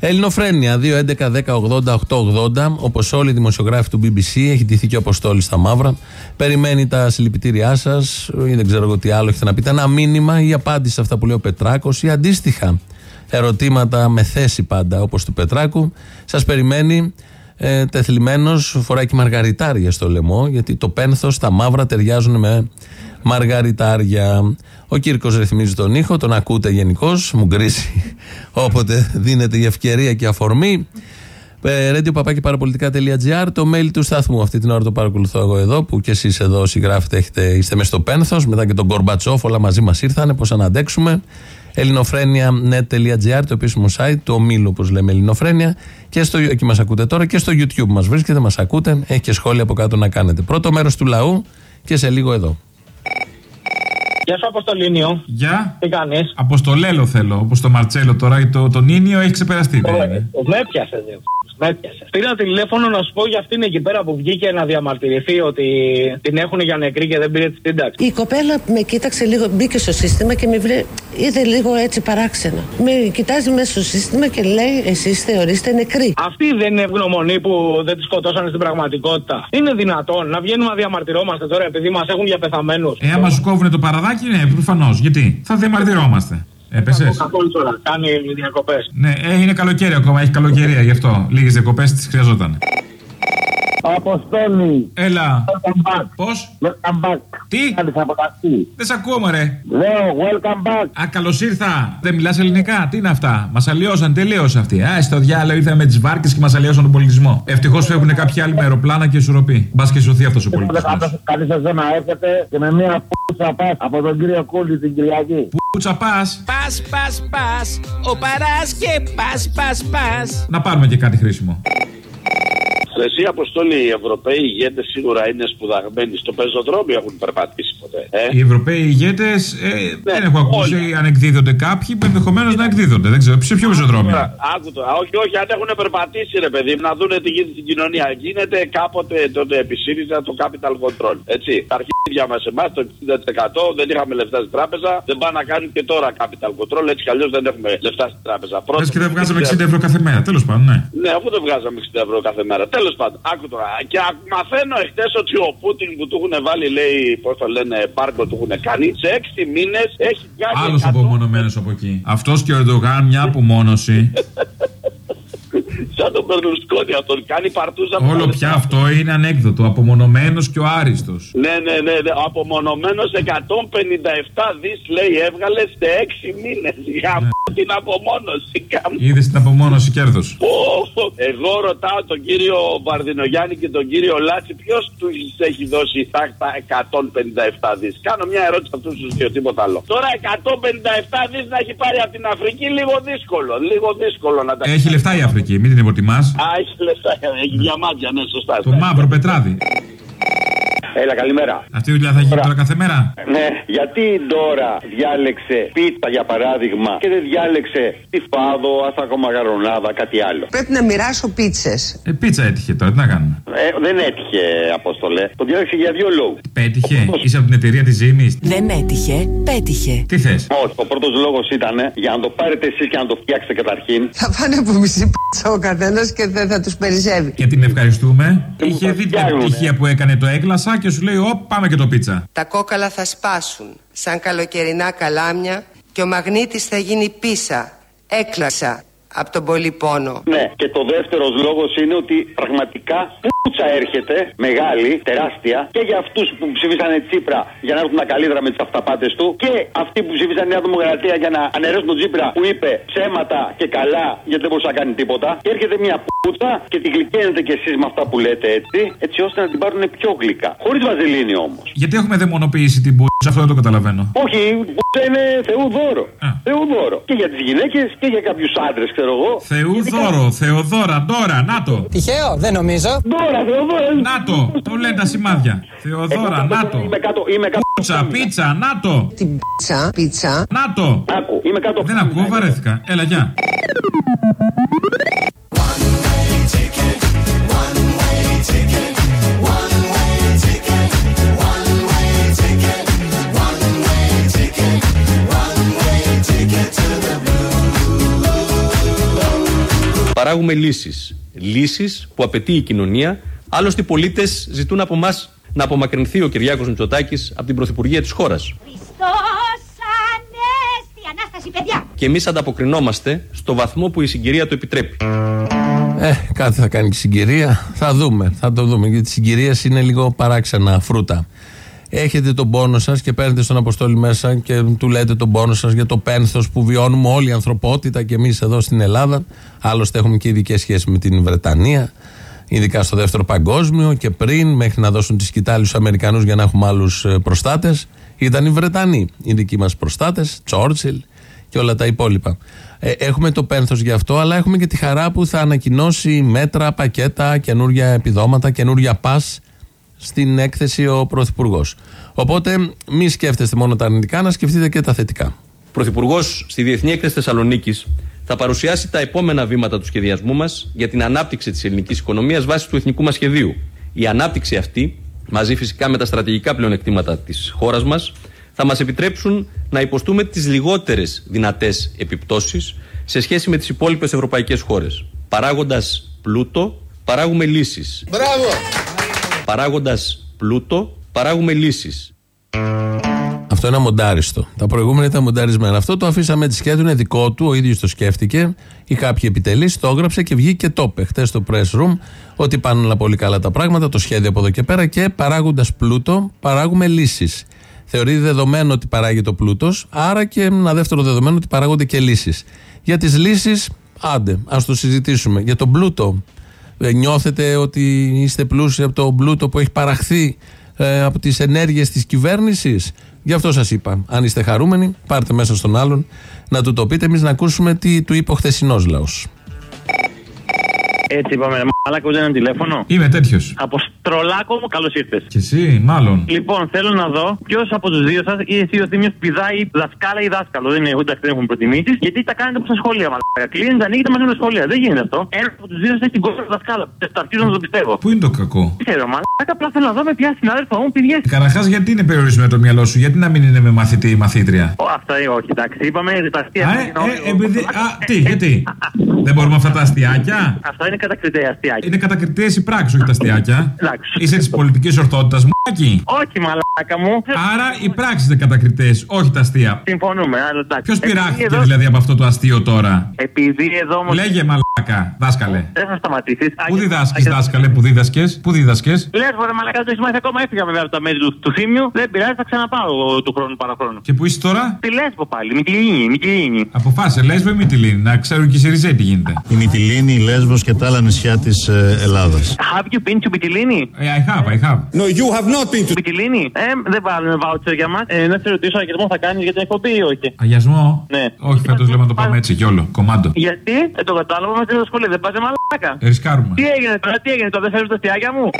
Ελληνοφρένια 2.11.10.80.880. Όπως όλοι οι δημοσιογράφοι του BBC, έχει ντυθεί και ο Αποστόλης στα μαύρα. Περιμένει τα συλληπιτήριά σας ή δεν ξέρω εγώ τι άλλο έχετε να πείτε. Ένα μήνυμα ή απάντηση σε αυτά που λέει ο Πετράκος ή αντίστοιχα ερωτήματα με θέση πάντα όπως του Πετράκου. Σας περιμένει ε, τεθλιμμένος, φοράει και μαργαριτάρια στο λαιμό, γιατί το πένθος, τα μαύρα ταιριάζουν με μαργαριτάρια. Ο Κύρκος ρυθμίζει τον ήχο, τον ακούτε γενικώς, μου γκρίσει [LAUGHS] όποτε δίνεται η ευκαιρία και η αφορμή. Ε, radio το mail του σταθμού. Αυτή την ώρα το παρακολουθώ εγώ εδώ, που κι εσείς εδώ συγγράφετε, έχετε, είστε μες στο πένθος, μετά και τον Κορμπατσόφ, όλα μαζί μας ήρθανε, πώς να αντέξουμε. ελληνοφρένια.net.gr, το επίσημο site, το ομίλου όπως λέμε Ελληνοφρένια. Και στο, εκεί μας ακούτε τώρα και στο YouTube μας βρίσκεται, μας ακούτε. Έχει και σχόλια από κάτω να κάνετε. Πρώτο μέρος του λαού και σε λίγο εδώ. Γεια σου, Αποστολίνιο. Γεια. Τι κάνεις; Αποστολέλο θέλω, όπως το Μαρτσέλο τώρα. Το, το Νίνιο έχει ξεπεραστεί. δεν είναι. Με έπιασε, δε. Με έπιασε. Πήρα τηλέφωνο να σου πω για αυτήν εκεί πέρα που βγήκε να διαμαρτυρηθεί ότι την έχουν για νεκρή και δεν πήρε τη σύνταξη. Η κοπέλα με κοίταξε λίγο, μπήκε στο σύστημα και με βρε... είδε λίγο έτσι παράξενα. Με κοιτάζει μέσα στο σύστημα και λέει: Εσείς θεωρείστε νεκροί. Αυτή δεν είναι ευγνωμονή που δεν τη σκοτώσανε στην πραγματικότητα. Είναι δυνατόν να βγαίνουμε να διαμαρτυρόμαστε τώρα επειδή μας έχουν για πεθαμένου. Ε, άμα σου κόβουνε το παραδάκι, ναι, προφανώς. Γιατί; Θα διαμαρτυρόμαστε. Έπεσες; Καθόλου τώρα. Κάνει διακοπές. Ναι, ε, είναι καλοκαίρι ακόμα, έχει καλοκαιρία γι' αυτό. Λίγες διακοπές τις χρειαζόταν. Αποστόλη. Έλα. Welcome back. Πώς; Welcome back. Τι; Κάνεις αποταχθεί. Δεν σε ακούω, ρε. Λέω, welcome back. Α, καλώς ήρθα. Δεν μιλάς ελληνικά. Τι είναι αυτά; Μας αλλοιώσαν τελείως αυτοί. Α, στο διάλογο ήρθαμε με τις βάρκες και μας αλλοιώσαν τον πολιτισμό. Ευτυχώς φεύγουν κάποιοι άλλοι με αεροπλάνα και ισορροπή. Μπας και σωθεί αυτός ο πολιτισμός. Καλή σας να έρχεται και με μια πούτσα πας από τον κύριο Κούλη την Κυριακή. Πούτσα πας. Πας, πας, πας. Ο παράς και πας, πας, πας. Να πάρουμε και κάτι χρήσιμο. Εσύ αποστόλη οι Ευρωπαίοι ηγέτες σίγουρα είναι σπουδαγμένοι. Στο πεζοδρόμιο έχουν περπατήσει ποτέ. Ε; Οι Ευρωπαίοι ηγέτες ε, δεν έχω ακούσει αν εκδίδονται κάποιοι που ενδεχομένως να εκδίδονται. Δεν ξέρω. Σε ποιο πεζοδρόμιο. Άκου το. Α, Όχι, όχι, αν έχουν περπατήσει ρε παιδί, να δουν τι γίνεται στην κοινωνία. Γίνεται κάποτε τότε επί ΣΥΡΙΖΑ το capital control. Έτσι. Τα αρχίδια μας εμάς το 60% δεν είχαμε λεφτά στην τράπεζα. Δεν πάνε να κάνουν και τώρα capital control. Έτσι κι αλλιώς δεν έχουμε λεφτά στην τράπεζα. Λες και δεν βγάζαμε 60 ευρώ κάθε μέρα. Τέλος πάντων, ναι. Ναι, αφού δεν βγάζαμε 60 ευρώ κάθε μέρα. Τέλος πάντων, άκου τώρα. Και α- μαθαίνω εχθές ότι ο Πούτιν που του έχουν βάλει, λέει, πώς το λένε, πάρκο του έχουν κάνει, σε 6 μήνες έχει κάνει. Άλλος απομονωμένος από εκεί. Αυτός και ο Ερντογάν μια απομόνωση. [LAUGHS] Σαν τον Μπερλουσκόνη αυτόν. Κάνει παρτούζα με τα Όλο λεφτά. πια αυτό είναι ανέκδοτο. Απομονωμένος και ο άριστος. Ναι, ναι, ναι. ναι. Απομονωμένος 157 δις λέει έβγαλε σε 6 μήνες. Για την απομόνωση. Καμ- Είδες την απομόνωση κέρδος. Πω, Εγώ ρωτάω τον κύριο Βαρδινογιάννη και τον κύριο Λάτσι ποιος τους έχει δώσει τα, τα 157 δις. Κάνω μια ερώτηση σε αυτούς τους δύο, τίποτα άλλο. Τώρα 157 δις να έχει πάρει από την Αφρική λίγο δύσκολο. Λίγο δύσκολο να τα Έχει λεφτά η Αφρική, μην την υποτιμάς. Α, έχεις λεφτά, έχει διαμάντια, ναι, σωστά. Το μαύρο πετράδι. Έλα, καλημέρα. Αυτή η δουλειά θα γίνει τώρα κάθε μέρα; Ναι, γιατί η Ντόρα διάλεξε πίτα για παράδειγμα και δεν διάλεξε τη φάδο, αστακό μαγαρονάδα, κάτι άλλο. Πρέπει να μοιράσω πίτσες. Ε, πίτσα έτυχε τώρα, τι να κάνουμε; Ε, δεν έτυχε, Απόστολε. Το διάλεξε για δύο λόγους. Πέτυχε, είσαι από την εταιρεία της ζήμης; Δεν έτυχε, πέτυχε. Τι θες; Όχι, ο πρώτος λόγος ήταν για να το πάρετε εσείς και να το φτιάξετε καταρχήν. Θα πάνε από μισή πίτσα ο καθένας και δεν θα τους περισσεύει. Και την ευχαριστούμε. Είχε δει την επιτυχία που έκανε το έγκλασα και σου λέει: Ωπ, πάμε και το πίτσα. Τα κόκαλα θα σπάσουν σαν καλοκαιρινά καλάμια και ο μαγνήτης θα γίνει πίσα, έκλασα από τον πολύ πόνο. Ναι, και το δεύτερος λόγος είναι ότι πραγματικά πούτσα έρχεται, μεγάλη, τεράστια, και για αυτούς που ψηφίσανε Τσίπρα για να έρθουν τα καλύτερα με τις αυταπάτες του, και αυτοί που ψήφισαν Νέα Δημοκρατία για να αναιρέσουν τον Τσίπρα που είπε ψέματα και καλά γιατί δεν μπορούσε να κάνει τίποτα. Και έρχεται μια πούτσα και τη γλυκαίνετε κι εσείς με αυτά που λέτε έτσι, έτσι ώστε να την πάρουν πιο γλυκά. Χωρίς βαζελίνη όμως. Γιατί έχουμε δαιμονοποιήσει την πούτσα, αυτό δεν το καταλαβαίνω. Όχι, η πούτσα είναι Θεού δώρο. Θεού δώρο. Και για τις γυναίκες και για κάποιους άντρες, ξέρω εγώ. Θεού δώρο, Θεοδόρα, τώρα, να το. Τυχαίο, δεν νομίζω. Δώρα, Θεοδώρα. Να το, το λένε τα σημάδια. Θεοδόρα, να το. Είμαι κάτω, είμαι κάτω. Πίτσα, πίτσα, να το. Την πίτσα, πίτσα. Να το. Άκου, είμαι κάτω. Δεν ακούω, βαρέθηκα. Έλα, γεια. Παράγουμε λύσεις. Λύσεις που απαιτεί η κοινωνία. Άλλωστε, οι πολίτες ζητούν από εμά να απομακρυνθεί ο Κυριάκος Μητσοτάκης από την πρωθυπουργία της χώρας. Χριστός Ανέστη, Ανάσταση παιδιά. Και εμείς ανταποκρινόμαστε στο βαθμό που η συγκυρία το επιτρέπει. Ε, κάτι θα κάνει και η συγκυρία. Θα δούμε. Θα το δούμε. Γιατί η συγκυρία είναι λίγο παράξενα φρούτα. Έχετε τον πόνο σας και παίρνετε στον Αποστόλη μέσα και του λέτε τον πόνο σας για το πένθος που βιώνουμε όλη η ανθρωπότητα και εμείς εδώ στην Ελλάδα. Άλλωστε, έχουμε και ειδικές σχέσεις με την Βρετανία, ειδικά στο δεύτερο παγκόσμιο και πριν, μέχρι να δώσουν τη σκητάλη στους Αμερικανούς για να έχουμε άλλους προστάτες. Ήταν οι Βρετανοί οι δικοί μας προστάτες, Τσόρτσιλ και όλα τα υπόλοιπα. Ε, έχουμε το πένθος γι' αυτό, αλλά έχουμε και τη χαρά που θα ανακοινώσει μέτρα, πακέτα, καινούργια επιδόματα, καινούργια πας στην έκθεση ο Πρωθυπουργός. Οπότε μη σκέφτεστε μόνο τα αρνητικά, να σκεφτείτε και τα θετικά. Ο Πρωθυπουργός στη Διεθνή Έκθεση Θεσσαλονίκης θα παρουσιάσει τα επόμενα βήματα του σχεδιασμού μας για την ανάπτυξη της ελληνικής οικονομίας βάσει του εθνικού μας σχεδίου. Η ανάπτυξη αυτή, μαζί φυσικά με τα στρατηγικά πλεονεκτήματα της χώρας μας, θα μας επιτρέψουν να υποστούμε τις λιγότερες δυνατές επιπτώσεις σε σχέση με τις υπόλοιπες ευρωπαϊκές χώρες. Παράγοντας πλούτο, παράγουμε λύσεις. Μπράβο! Παράγοντας πλούτο, παράγουμε λύσεις. Αυτό είναι αμοντάριστο. Τα προηγούμενα ήταν μονταρισμένα. Αυτό το αφήσαμε τη σκέτη, είναι δικό του, ο ίδιος το σκέφτηκε ή κάποιοι επιτελείς, το έγραψε και βγήκε και το είπε χτες στο press room ότι πάνε όλα πολύ καλά τα πράγματα, το σχέδιο από εδώ και πέρα και παράγοντας πλούτο, παράγουμε λύσεις. Θεωρείται δεδομένο ότι παράγει το πλούτος, άρα και ένα δεύτερο δεδομένο ότι παράγονται και λύσεις. Για τις λύσεις, άντε, ας το συζητήσουμε. Για τον πλούτο, ε, νιώθετε ότι είστε πλούσιοι από το πλούτο που έχει παραχθεί ε, από τις ενέργειες της κυβέρνησης; Γι' αυτό σας είπα. Αν είστε χαρούμενοι, πάρτε μέσα στον άλλον να του το πείτε. Εμείς να ακούσουμε τι του είπε ο χθεσινός λαός. Έτσι είπαμε, μαλάκα ούτε ένα τηλέφωνο. Είμαι τέτοιος. Αποστρολάκο μου, καλώς ήρθες. Και εσύ, μάλλον. Λοιπόν, θέλω να δω ποιος από τους δύο σας ή εσύ ο Θήμιος πηδάει δασκάλα ή δάσκαλο. Δεν είναι, ούτε δεν έχουν προτιμήσει. Γιατί τα κάνετε από στα σχολεία, μαλάκα. Κλείνετε, ανοίγετε μαζί με τα σχολεία. Δεν γίνεται αυτό. Ένα από τους δύο σας έχει την κόρη δασκάλα. Τα αρχίζω να το πιστεύω. Πού είναι το κακό; Δεν ξέρω, μαλάκα. Απλά θέλω να δω με ποια συνάδελφα μου πηγαίνει. Καταρχάς, γιατί είναι περιορισμένο το μυαλό σου, γιατί να μην είναι με μαθητή ή μαθήτρια; Ω, Αυτά ε, όχι, εντάξει. Είπαμε τα αστεία. Α, ε, ε, επειδή, α, τι, γιατί; Δεν μπορούμε αυτά τα αστιάκια; Αυτό είναι κατακριτέας αστιάκια. Είναι κατακριτέ οι πράξει, όχι τα αστιάκια. Εντάξει. Είσαι της πολιτικής ορθότητας, μάκι. Όχι, μαλάκα μου. Άρα οι πράξει είναι κατακριτέ, όχι τα αστεία. Συμφωνούμε, αλλά εντάξει. Ποιος Επειδή πειράχτηκε εδώ- δηλαδή από αυτό το αστείο τώρα; Επειδή εδώ όμω. Λέγε μαλάκα, δάσκαλε. Δεν θα σταματήσεις. Πού διδάσκεις, δάσκαλε, πού δίδασκες, πού δίδασκες; Λες, μπορεί μαλακά το έχεις μάθει ακόμα. Έφυγα βέβαια από τα μέρη του, του θύμιου. Δεν πειράζει, θα ξαναπάω εγώ του χρόνου παραχρόνου. Και πού είσαι τώρα; Τη Λέσβο πάλι, Μικυλίνη, Μικυλίνη. Αποφάσισε, λέσβο ή Μυτιλίνη, να ξέρουν και οι Σιριζέ τι γίνεται. Η Μυτιλίνη, η Λέσβος και τα άλλα νησιά της ε, Ελλάδας. Have you been to Μικυλίνη; Ε, I have, I have. No, you have not been to... Μικυλίνη. Ε, δεν βάλουμε βάουτσερ για μας. Ε, να σε ρωτήσω, αγγελμό θα κάνεις για την εκπομπή ή όχι; Αγιασμό; Ναι. Όχι, φέτος λέμε να το πάμε έτσι κι όλο. Κομμάντο. Γιατί, ε, το κατάλαβα μας στο σχολείο, δεν πάτε μαλάκα. Ε, ρισκάρουμε. Τι έγινε τώρα, τι έγινε τώρα, δεν φέρνει τα αστιάκια μου;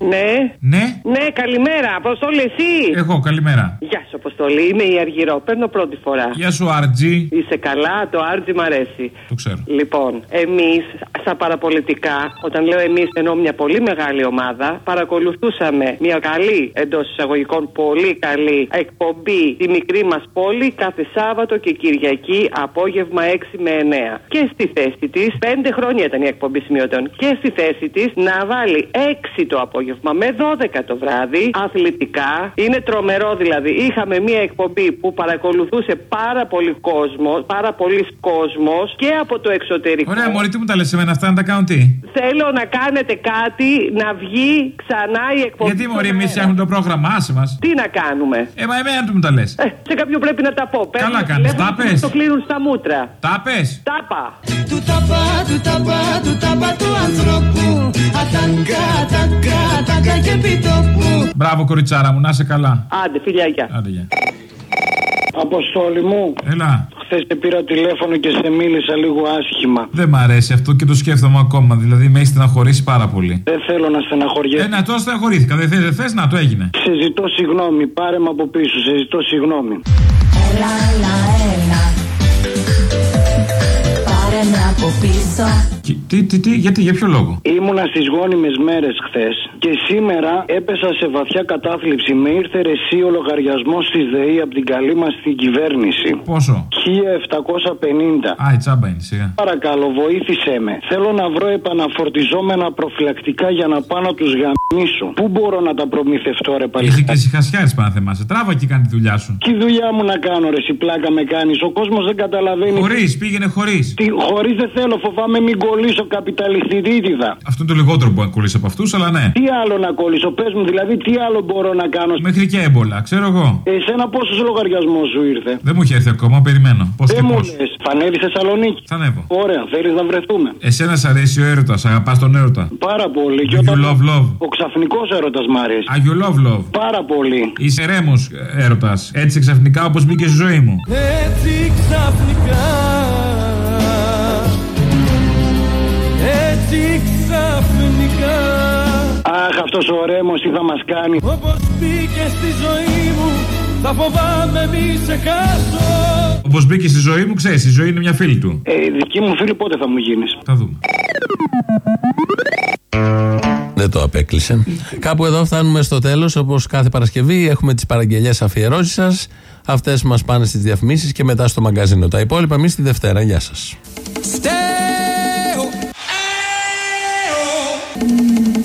Ναι. Ναι. Ναι, καλημέρα. Αποστόλη, εσύ. Εγώ, καλημέρα. Γεια σου, Αποστόλη. Είμαι η Αργυρό. Παίρνω πρώτη φορά. Γεια σου, Άρτζι. Είσαι καλά, το Άρτζι μ' αρέσει. Το ξέρω. Λοιπόν, εμείς, σαν παραπολιτικά, όταν λέω εμείς, εννοώ μια πολύ μεγάλη ομάδα, παρακολουθούσαμε μια καλή, εντός εισαγωγικών, πολύ καλή εκπομπή στη μικρή μας πόλη κάθε Σάββατο και Κυριακή απόγευμα 6 με 9. Και στη θέση της, 5 χρόνια ήταν η εκπομπή σημειωτών, και στη θέση της να βάλει 6 το απόγευμα με 12 το βράδυ αθλητικά. Είναι τρομερό δηλαδή. Είχαμε μια εκπομπή που παρακολουθούσε πάρα πολύ κόσμο, πάρα πολλοί κόσμος και από το εξωτερικό. Ωραία, Μωρή, τι μου τα λες εμένα αυτά να τα κάνω τι; Θέλω να κάνετε κάτι να βγει ξανά η εκπομπή. Γιατί, Μωρή, στον εμείς αέρα. φτιάχνουμε το πρόγραμμα, άσε μας. Τι να κάνουμε; Ε, μα εμένα τι μου τα λες; Ε, σε κάποιον πρέπει να τα πω. Παίρνουν κάνεις, τηλέφωνο τα και πες. Το κλείνουν στα μούτρα. Τα πες. Τάπα. Του ταπά, του ταπά, του ταπά του ανθρώπου Αταγκά, ταγκά, ταγκά και πιτοπού Μπράβο, κοριτσάρα μου, να είσαι καλά. Άντε, φιλιάκια. Άντε, γεια. Αποστόλη μου. Έλα. Χθες σε πήρα τηλέφωνο και σε μίλησα λίγο άσχημα. Δεν μ' αρέσει αυτό και το σκέφτομαι ακόμα. Δηλαδή, με έχεις στεναχωρήσει πάρα πολύ. Δεν θέλω να στεναχωριέσαι. Ε, να τώρα στεναχωρήθηκα. Δεν θες, δεν θες, να το έγινε. Σε ζητώ συγγνώμη. Πάρε με από πίσω. Σε ζητώ συγγνώμη. Έλα, έλα, έλα Πάρε με από πίσω Και- Τι, τι, τι, γιατί, για ποιο λόγο; Ήμουνα στις γόνιμες μέρες χθες και σήμερα έπεσα σε βαθιά κατάθλιψη. Με ήρθε ρεσί ο λογαριασμός της ΔΕΗ από την καλή μας την κυβέρνηση. Πόσο; 1750. Α, η τσάμπα είναι σιγά. Παρακαλώ, βοήθησέ με. Θέλω να βρω επαναφορτιζόμενα προφυλακτικά για να πάω να τους γαμίσω. Πού μπορώ να τα προμηθευτώ, ρε Είχε παλιά. και συχασιάρη πάνω θεμάσαι. Τράβα και κάνει τη δουλειά σου. Τι δουλειά μου να κάνω, ρε, εσύ πλάκα με κάνεις. Ο κόσμος δεν καταλαβαίνει. Χωρίς, πήγαινε χωρίς. Τι, χωρίς δεν θέλω, φοβάμαι μην κολλήσω καπιταλιστηρίδιδα. Αυτό είναι το λιγότερο που κολλήσει από αυτούς, αλλά ναι. Τι άλλο να κολλήσω, πες μου, δηλαδή τι άλλο μπορώ να κάνω; Μέχρι και έμπολα, ξέρω εγώ. Εσένα πόσος λογαριασμός σου ήρθε; Δεν μου έχει έρθει ακόμα, περιμένω. Πώς και Δεν μου πώς. λες, θα ανέβει Θεσσαλονίκη. Θα ανέβω. Ωραία, θέλεις να βρεθούμε; Εσένα σ' αρέσει ο έρωτας, αγαπάς τον έρωτα. Πάρα πολύ. Do you love love. Ο ξαφνικός έρωτας μ' αρέσει. Α, you love love. Πάρα πολύ. Είσαι ρέμος έρωτας. Έτσι ξαφνικά όπως μπήκε στη ζωή μου. Έτσι ξαφνικά Έτσι ξαφνικά Αχ, αυτός ο ρέμος τι θα μας κάνει. Όπως μπήκε στη ζωή μου Θα φοβάμαι μη σε χάσω Όπως μπήκε στη ζωή μου, ξέρεις, η ζωή είναι μια φίλη του. Ε, δική μου φίλη πότε θα μου γίνεις; Θα δούμε. Δεν το απέκλεισε. Κάπου εδώ φτάνουμε στο τέλος. Όπως κάθε Παρασκευή, έχουμε τις παραγγελίε αφιερώσεις σας. Αυτές μας πάνε στις διαφημίσεις και μετά στο μαγκαζίνο. Τα υπόλοιπα εμείς τη Δευτέρα. Γεια σας. Στέο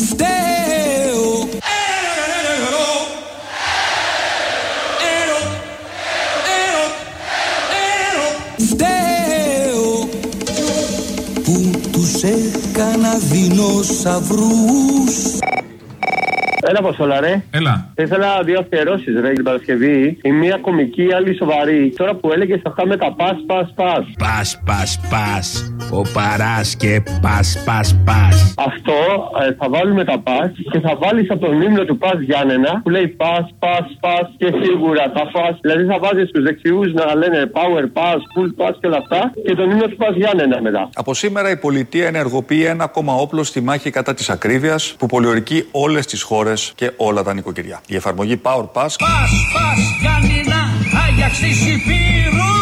Στέο δεινόσαυρους Έλα, Αποστόλα, ρε. Έλα. Θα ήθελα δύο αφιερώσεις, ρε, την Παρασκευή. Η μία κομική, η άλλη σοβαρή. Τώρα που έλεγε αυτά με τα πας, πας, πας. Πας, πας, πας. Ο παράς και πας, πας, πας. Αυτό ε, θα βάλουμε τα πας και θα βάλεις από τον ύμνο του πας Γιάννενα που λέει πας, πας, πας και σίγουρα τα πα. Δηλαδή θα βάζεις τους δεξιούς να λένε power pass, full pass και όλα αυτά και τον ύμνο του πας Γιάννενα μετά. Από σήμερα η πολιτεία ενεργοποιεί ένα ακόμα όπλο στη μάχη κατά της ακρίβειας που πολιορκεί όλες τις χώρες και όλα τα νοικοκυριά. Η εφαρμογή Power Pass Πας, πας, Γιάννηνα, Άγιαξ της Υπήρου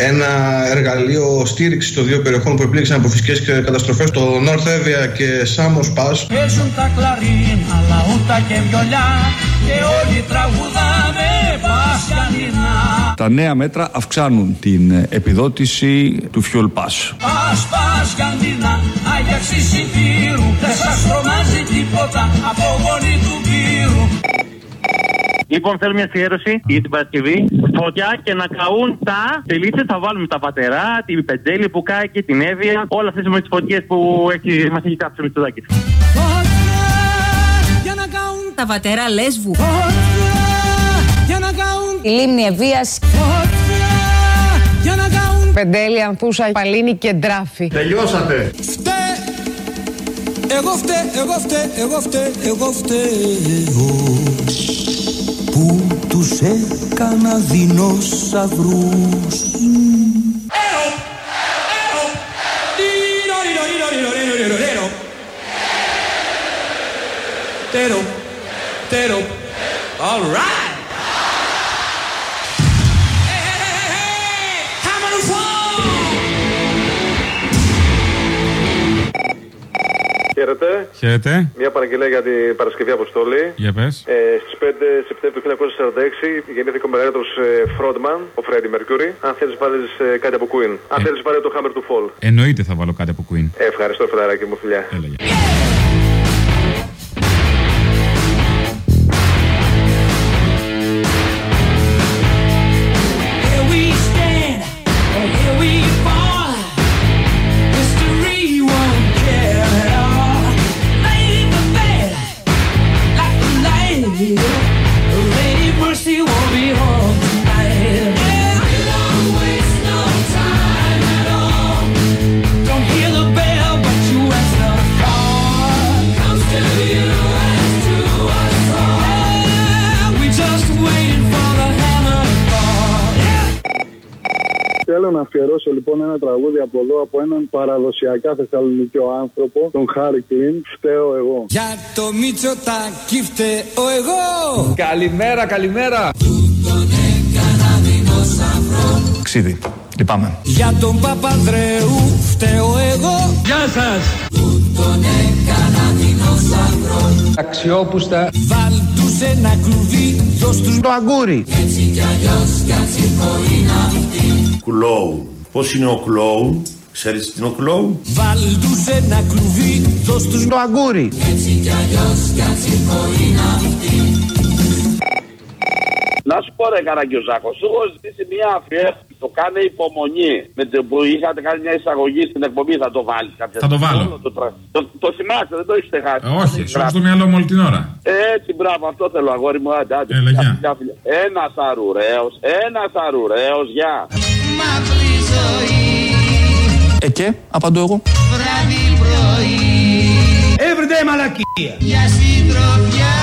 ένα εργαλείο στήριξης των δύο περιοχών που επλήγησαν από φυσικές καταστροφές, το North Evia και Samos Pass. Παίζουν τα κλαρίνα, λαούτα και βιολιά και όλοι τραγουδάμε πασιανινά. Τα νέα μέτρα αυξάνουν την επιδότηση του Fuel Pass. Πας πασιανινά, άγιαξη συντήρου, δεν σας τρομάζει τίποτα από γονή του πύρου. Λοιπόν, θέλω μια αφιέρωση για την Παρασκευή. Φωτιά και να καούν τα τελίτσε. Θα βάλουμε τα πατερά, την πεντέλη που κάει και την έβεια. Όλα αυτές με τις φωτιές που έχει, μας έχει κάψει ο Μητσοτάκης. Για να καούν τα βατέρα λέσβου. Για να καούν Η λίμνη Ευβίας. Για να καούν Πεντέλη, Ανθούσα, Παλίνη και Ντράφη. Τελειώσατε. Φταίει Εγώ φταίω, εγώ φταίω, εγώ φταίω, εγώ φταίω Που τους έκανα δεινόσαυρους Τέρο, τέρο, all right. Χαίρετε. Χαίρετε. Μια παραγγελία για την Παρασκευή Αποστόλη. Για πες. Ε, Στις 5 Σεπτέμβριου 1946 γεννήθηκε ο μεγαλύτερος φρόντμαν, ο Φρέντι Μερκούρι. Αν θέλεις, βάλεις κάτι από Queen. Αν θέλεις, βάλει το Hammer του Fall. Εννοείται θα βάλω κάτι από Queen. Ε, ευχαριστώ, φιλαράκι μου, φιλιά. Here από εδώ από έναν παραδοσιακά θεσσαλονικιό άνθρωπο, τον Χάρη Κλίν, φταίω εγώ. Για το Μητσοτάκι φταίω εγώ Καλημέρα, καλημέρα. Ξίδι. Λυπάμαι. Για τον Παπανδρέου φταίω εγώ Γεια σας Τον έκανα δεινόσαυρο Αξιόπουστα. Βάλ τους ένα κλουβί, δώσ' τους το αγκούρι Έτσι κι αλλιώς κι άτσι μπορεί να φτύει Κλόουν. Πώς είναι ο κλόουν, ξέρεις τι είναι ο κλόουν; Βάλ τους ένα κλουβί, δώσ' τους το αγκούρι Έτσι κι αλλιώς κι άτσι μπορεί να φτύει Να σου πω ρε Καραγκιουζάκο, σου έχω ζητήσει μια αφιέρωση. Το κάνε υπομονή. Με το που είχατε κάνει μια εισαγωγή στην εκπομπή, θα το βάλεις κάποια Θα το στιγμή. βάλω. Όλο Το, τρα- το, το θυμάστε, δεν το έχετε χάσει. Ε, Όχι, σου έχω στο μυαλό μου όλη την ώρα. Έτσι, μπράβο, αυτό θέλω, αγόρι μου. Άντε, άντε. Έλα, γεια. Ένας αρουραίος, ένας αρουραίος, γεια. Μαύρη ζωή, Ε, και, απαντώ εγώ. βράδυ πρωί. Everyday μαλακία. Για συντροφιά,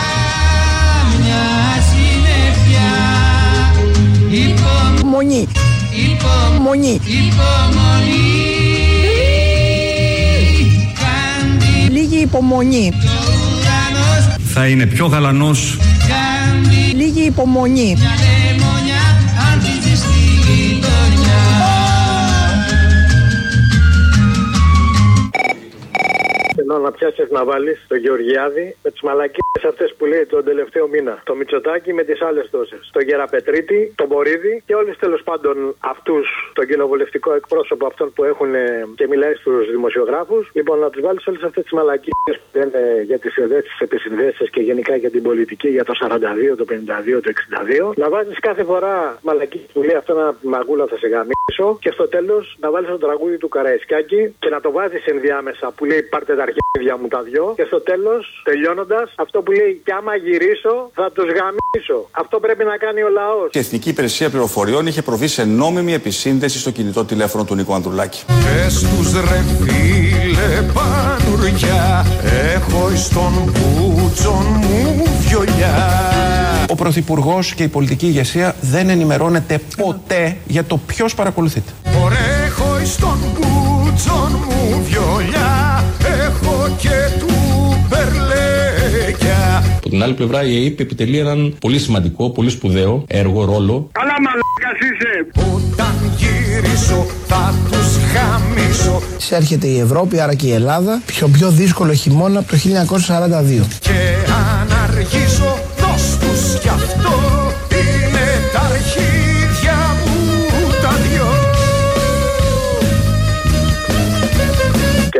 μια συννεφιά Υπομονή. Υπομονή. Υπομονή. Κάντι. Λίγη υπομονή. Ουρανός. Θα είναι πιο γαλανός. Κάντι. Λίγη υπομονή Θέλω να πιάσεις να βάλεις το Γεωργιάδη με τις μαλακίες αυτές που λέει τον τελευταίο μήνα. Το Μητσοτάκι με τις άλλες τόσες. Το Γεραπετρίτη, τον Μπορίδη και όλους τέλος πάντων αυτούς, τον κοινοβουλευτικό εκπρόσωπο αυτών που έχουν ε, και μιλάει στους δημοσιογράφους. Λοιπόν, να τους βάλεις όλες αυτές τις μαλακίες που λένε για τις συνδέσεις, επισυνδέσεις και γενικά για την πολιτική για το 42, το 52, το 62. Να βάζεις κάθε φορά μαλακή που λέει αυτό ένα μαγούλα θα σε γαμίσω και στο τέλος να βάλεις το τραγούδι του Καραϊσκάκη και να το βάζεις ενδιάμεσα που λέει πάρτε τα αρχίδια μου τα δυο και στο τέλος, τελειώνοντας, αυτό που λέει κι άμα γυρίσω θα τους γαμίσω. Αυτό πρέπει να κάνει ο λαός. Η Εθνική Υπηρεσία Πληροφοριών είχε προβεί σε νόμιμη επισύνδεση στο κινητό τηλέφωνο του Νίκο Ανδρουλάκη. Πες τους ρε φίλε πανουριά Έχω εις τον μπούτσον μου βιολιά Ο Πρωθυπουργός και η πολιτική ηγεσία δεν ενημερώνεται ποτέ για το ποιος παρακολουθείται. Ωραία έχω εις τον μπούτσον μου την άλλη πλευρά η ΑΕΠ επιτελεί έναν πολύ σημαντικό, πολύ σπουδαίο έργο, ρόλο. Καλά μαλάκας Όταν γυρίσω θα τους χαμίσω. Έρχεται η Ευρώπη, άρα και η Ελλάδα, πιο πιο δύσκολο χειμώνα από το 1942. Και αν αργήσω δώσ' τους κι αυτό. Είναι τα αρχίδια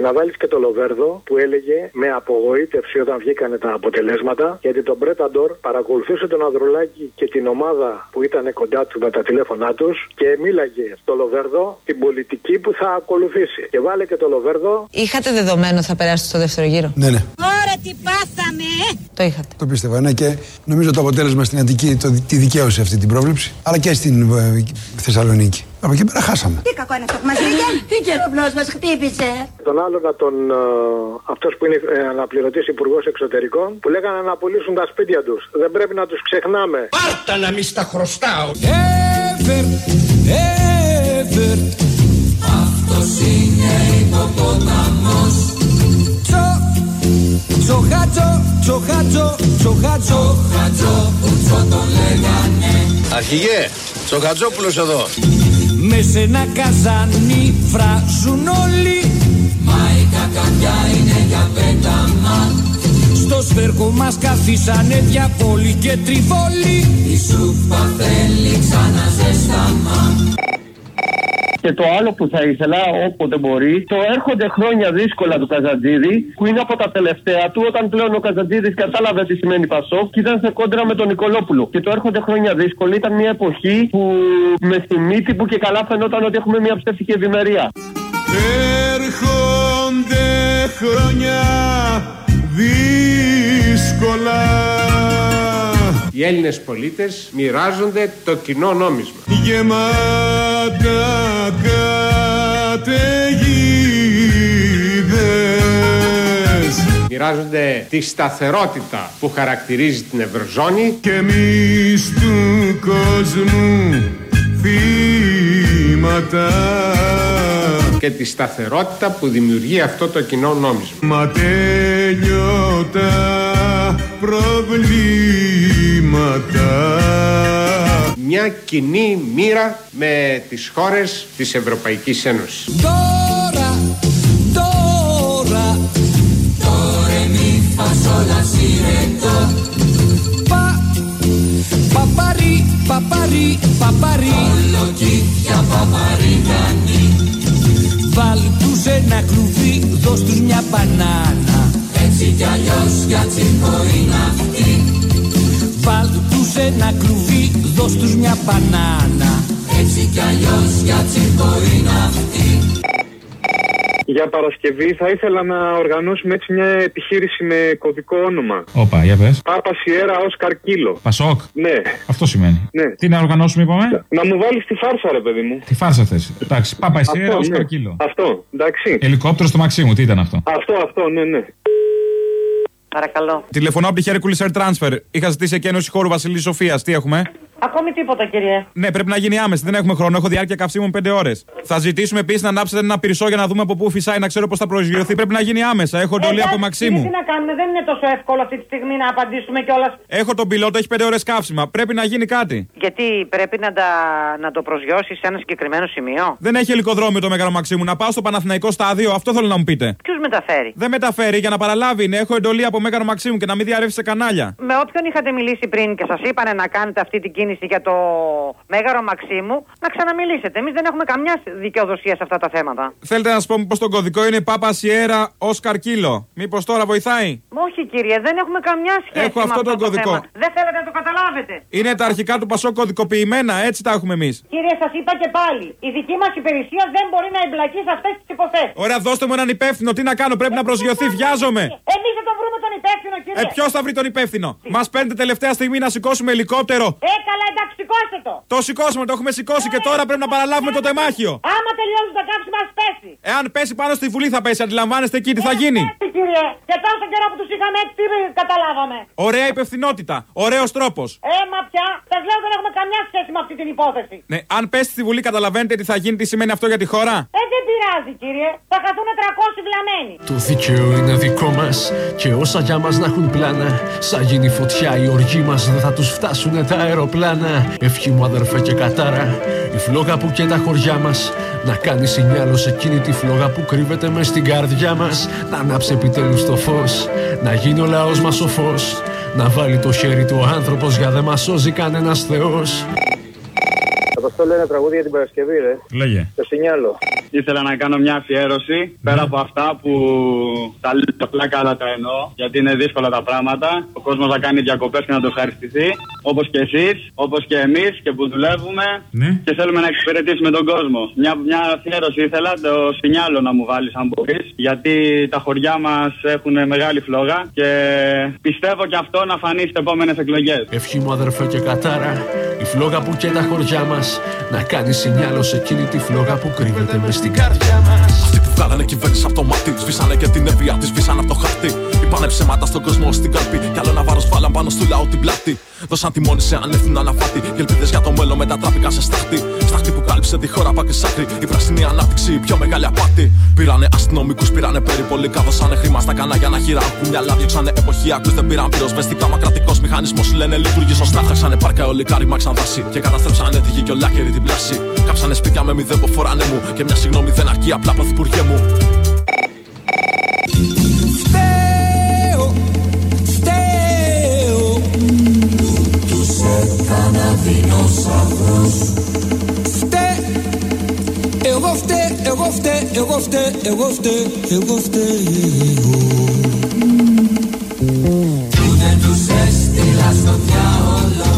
να βάλεις και το Λοβέρδο που έλεγε με απογοήτευση όταν βγήκανε τα αποτελέσματα γιατί τον Πρέταντορ παρακολουθούσε τον Ανδρουλάκη και την ομάδα που ήταν κοντά του με τα τηλέφωνά τους και μίλαγε στο Λοβέρδο την πολιτική που θα ακολουθήσει. Και βάλε και το Λοβέρδο Είχατε δεδομένο θα περάσετε στο δεύτερο γύρο; Ναι, ναι. Ωραία, τι πάθαμε! Το είχατε. Το πίστευα, ναι, και νομίζω το αποτέλεσμα στην Αττική το, τη δικαίωσε αυτή την πρόβλεψη, αλλά και στην ε, Θεσσαλονίκη. Από εκεί πέρα χάσαμε. Τι κακό είναι αυτό που μας λέγε. Η καιροπλός μας χτύπησε. Τον άλλο να τον. αυτός που είναι ε, αναπληρωτής υπουργός εξωτερικών που λέγανε να πουλήσουν τα σπίτια τους. Δεν πρέπει να τους ξεχνάμε. Πάρτα να μη στα χρωστάω. Ever, ever Αυτός είναι υποπόταμος Τσο, τσοχάτζο, τσοχάτζο, τσοχάτζο Τσοχάτζο, ουτσο τον λέγανε Αρχηγέ, Τσοχατζόπουλος εδώ. Με σε ένα καζάνι φράζουν όλοι. Μα η κακαδιά είναι για πέταμα Στο σφέρκο μας καθίσανε δια πόλη και τριβόλη. Η σούπα θέλει ξανά ζεστάμα Και το άλλο που θα ήθελα, όποτε μπορεί, το έρχονται χρόνια δύσκολα του Καζατζίδη, που είναι από τα τελευταία του, όταν πλέον ο Καζατζίδη κατάλαβε τι σημαίνει Πασόκ και ήταν σε κόντρα με τον Νικολόπουλο. Και το έρχονται χρόνια δύσκολα, ήταν μια εποχή που με στη μύτη που και καλά φαινόταν ότι έχουμε μια ψεύτικη ευημερία. Έρχονται χρόνια δύσκολα Οι Έλληνες πολίτες μοιράζονται το κοινό νόμισμα. γεμάτα καταιγίδες Μοιράζονται τη σταθερότητα που χαρακτηρίζει την Ευρωζώνη και εμείς του κόσμου θύματα και τη σταθερότητα που δημιουργεί αυτό το κοινό νόμισμα. μα τέλειωτα προβλήματα. Μια κοινή μοίρα με τις χώρες της Ευρωπαϊκής Ένωσης. Τώρα, τώρα Τώρα μη φασόλα σιρετό Πα, παπαρί, παπαρί, παπαρί Ολοκύθια παπαρίγανη Βάλ τους ένα κλουβί, δώσ' τους μια μπανάνα Έτσι κι αλλιώς για τσίρκο είναι αυτή Βάλ τους ένα κλουβί, δώσ' τους μια μπανάνα Έτσι κι αλλιώς για τσίρκο είναι αυτή Για Παρασκευή θα ήθελα να οργανώσουμε έτσι μια επιχείρηση με κωδικό όνομα. Όπα, για πες. Πάπα Σιέρα Όσκαρ Κίλο. Πασόκ. Ναι. Αυτό σημαίνει. Ναι. Τι να οργανώσουμε, είπαμε; Να μου βάλεις τη φάρσα, ρε παιδί μου. Τη φάρσα θες. Εντάξει, πάπα εσύ, Αυτό, ως ναι. καρκύλο. Αυτό, εντάξει. Ελικόπτερο στο Μαξίμου, τι ήταν αυτό; Αυτό, αυτό, ναι, ναι. Παρακαλώ. Τηλεφωνώ από τη Hercules Air Transfer. Είχα ζητήσει εκένωση χώρου Βασιλής Σοφίας. Τι έχουμε; Ακόμη τίποτα, κύριε. Ναι, πρέπει να γίνει άμεση. Δεν έχουμε χρόνο. Έχω διάρκεια καυσίμων 5 ώρες. Θα ζητήσουμε επίσης να ανάψετε ένα πυρσό για να δούμε από πού φυσάει, να ξέρω πώς θα προσγειωθεί. Πρέπει να γίνει άμεσα. Έχω εντολή από Εντάξει, Μαξίμου. κύριε, Τι να κάνουμε, δεν είναι τόσο εύκολο αυτή τη στιγμή να απαντήσουμε κιόλας. Έχω τον πιλότο, έχει 5 ώρες καύσιμα. Πρέπει να γίνει κάτι. Γιατί πρέπει να, τα, να το προσγειώσει σε ένα συγκεκριμένο σημείο; Δεν έχει ελικοδρόμιο το Μέγαρο Μαξίμου. Να πάω στο Παναθηναϊκό στάδιο. Αυτό θέλω να μου πείτε. Ποιος μεταφέρει; Δεν μεταφέρει για να παραλάβει. Είναι. Έχω εντολή από Μέγαρο Μαξίμου και να μην διαρρεύσει σε κανάλια. Με όποιον είχατε μιλήσει πριν και σας είπανε να κάνετε αυτή την κίνηση για το μέγαρο Μαξίμου, να ξαναμιλήσετε. Εμείς δεν έχουμε καμιά δικαιοδοσία σε αυτά τα θέματα. Θέλετε να σας πω πω το κωδικό είναι Πάπα Σιέρα Όσκαρ Κίλο; Μήπως τώρα βοηθάει; Όχι, κύριε, δεν έχουμε καμιά σχέση Έχω με αυτό τον το κωδικό. θέμα. Δεν θέλετε να το καταλάβετε. Είναι τα αρχικά του Πασό κωδικοποιημένα, έτσι τα έχουμε εμείς. Κύριε, σας είπα και πάλι, η δική μας υπηρεσία δεν μπορεί να εμπλακεί σε αυτές τις υποθέσεις. Ωραία, δώστε μου έναν υπεύθυνο. Τι να κάνω, πρέπει να προσγειωθεί. Βιάζομαι. Εμείς θα τον βρούμε τον υπεύθυνο, κύριε. Ε, ποιος θα βρει τον υπεύθυνο; Μας παίρνετε τελευταία στιγμή να σηκώσουμε ελικόπτερο. Ε, καλά, εντάξει, σηκώστε το. Το σηκώσουμε, το έχουμε σηκώσει και τώρα πρέπει να παραλάβουμε το τεμάχιο. Άμα τελειώνουν τα κάψιμα, ας πέσει. Εάν πέσει πάνω στη βουλή θα πέσει, αντιλαμβάνεστε εκεί τι θα γίνει. Έτσι, κύριε. Και τόσο καιρό που τους είχαμε έτσι, τι καταλάβαμε. Ωραία υπευθυνότητα. Ωραίος τρόπος. Ε, μα πια. Σας λέω δεν έχουμε καμιά σχέση με αυτή την υπόθεση. Ναι, αν πέσει στη Βουλή, καταλαβαίνετε τι θα γίνει, τι σημαίνει αυτό για τη χώρα. Ε, δεν πειράζει, κύριε. Θα χαθούν 300 βλαμμένοι. Το δίκαιο είναι δικό μας και όσα για μας να έχουν πλάνα. Σαν γίνει φωτιά, οι οργοί μας δεν θα τους φτάσουν τα αεροπλάνα. Ευχή μου, αδερφέ και κατάρα, η φλόγα που και τα χωριά μας. Να κάνεις σινιάλο σε εκείνη τη φλόγα που κρύβεται μες στην καρδιά μας. Να ανάψει επιτέλους το φως, να γίνει ο λαός μας ο φως. Να βάλει το χέρι του ο άνθρωπος για δεν μας σώζει κανένας Θεό. Αποστόλη ένα τραγούδι για την Παρασκευή, ρε. Λέγε. Το σινιάλο. Ήθελα να κάνω μια αφιέρωση πέρα από αυτά που τα λέω τα πλάκα αλλά τα εννοώ γιατί είναι δύσκολα τα πράγματα. Ο κόσμος θα κάνει διακοπές και να το ευχαριστηθεί. Όπως και εσείς, όπως και εμείς και που δουλεύουμε Ναι. και θέλουμε να εξυπηρετήσουμε τον κόσμο. Μια, μια αφιέρωση ήθελα το σινιάλο να μου βάλεις αν μπορείς γιατί τα χωριά μας έχουν μεγάλη φλόγα και πιστεύω και αυτό να φανεί στις επόμενες εκλογές. Ευχή μου αδερφέ και κατάρα Η φλόγα που και τα χωριά μας Να κάνεις σινιάλο σε εκείνη τη φλόγα που κρύβεται μες στην καρδιά μας Αυτοί που βγάλανε κυβέρνηση από το μάτι, σβήσανε και την ευεία της, σβήσανε από το χαρτί. Είπανε ψέματα στον κόσμο στην καρπή. Κι άλλο ένα βάρος βάλαν πάνω στο λαό την πλάτη. Δώσαν τη μόνη σε ανεύθυνο αναφάτη. Και ελπίδες για Στάχτη που κάλυψε τη χώρα πάκρι σ' άκρη. Η πράσινη ανάπτυξη, η πιο μεγάλη απάτη. Πήρανε αστυνομικούς, πήρανε περιπολικά. Δώσανε χρήμα στα κανάλια να χειράγουν μυαλά. Διώξανε εποχιακού, δεν πήραν πυροσβεστικά. Μα κρατικός μηχανισμός λένε λειτουργεί σωστά. Χάξανε πάρκα ολικά, ρημάξαν δάση. Και καταστρέψανε τη γη και ολάκερη την πλάση. Κάψανε σπίτια με μηδέν που φοράνε μου. Και μια συγγνώμη δεν αρκεί απλά πρωθυπουργέ μου. Φταίω, φταίω Τους έκανα δεινόσαυρος Φταίω Εγώ φταίω, εγώ φταίω, εγώ φταίω, εγώ φταίω, εγώ φταίω. Που δεν τους έστειλα στο διάολο.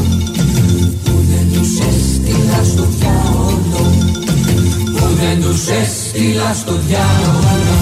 Που δεν τους έστειλα στο διάολο. Που δεν τους έστειλα στο διάολο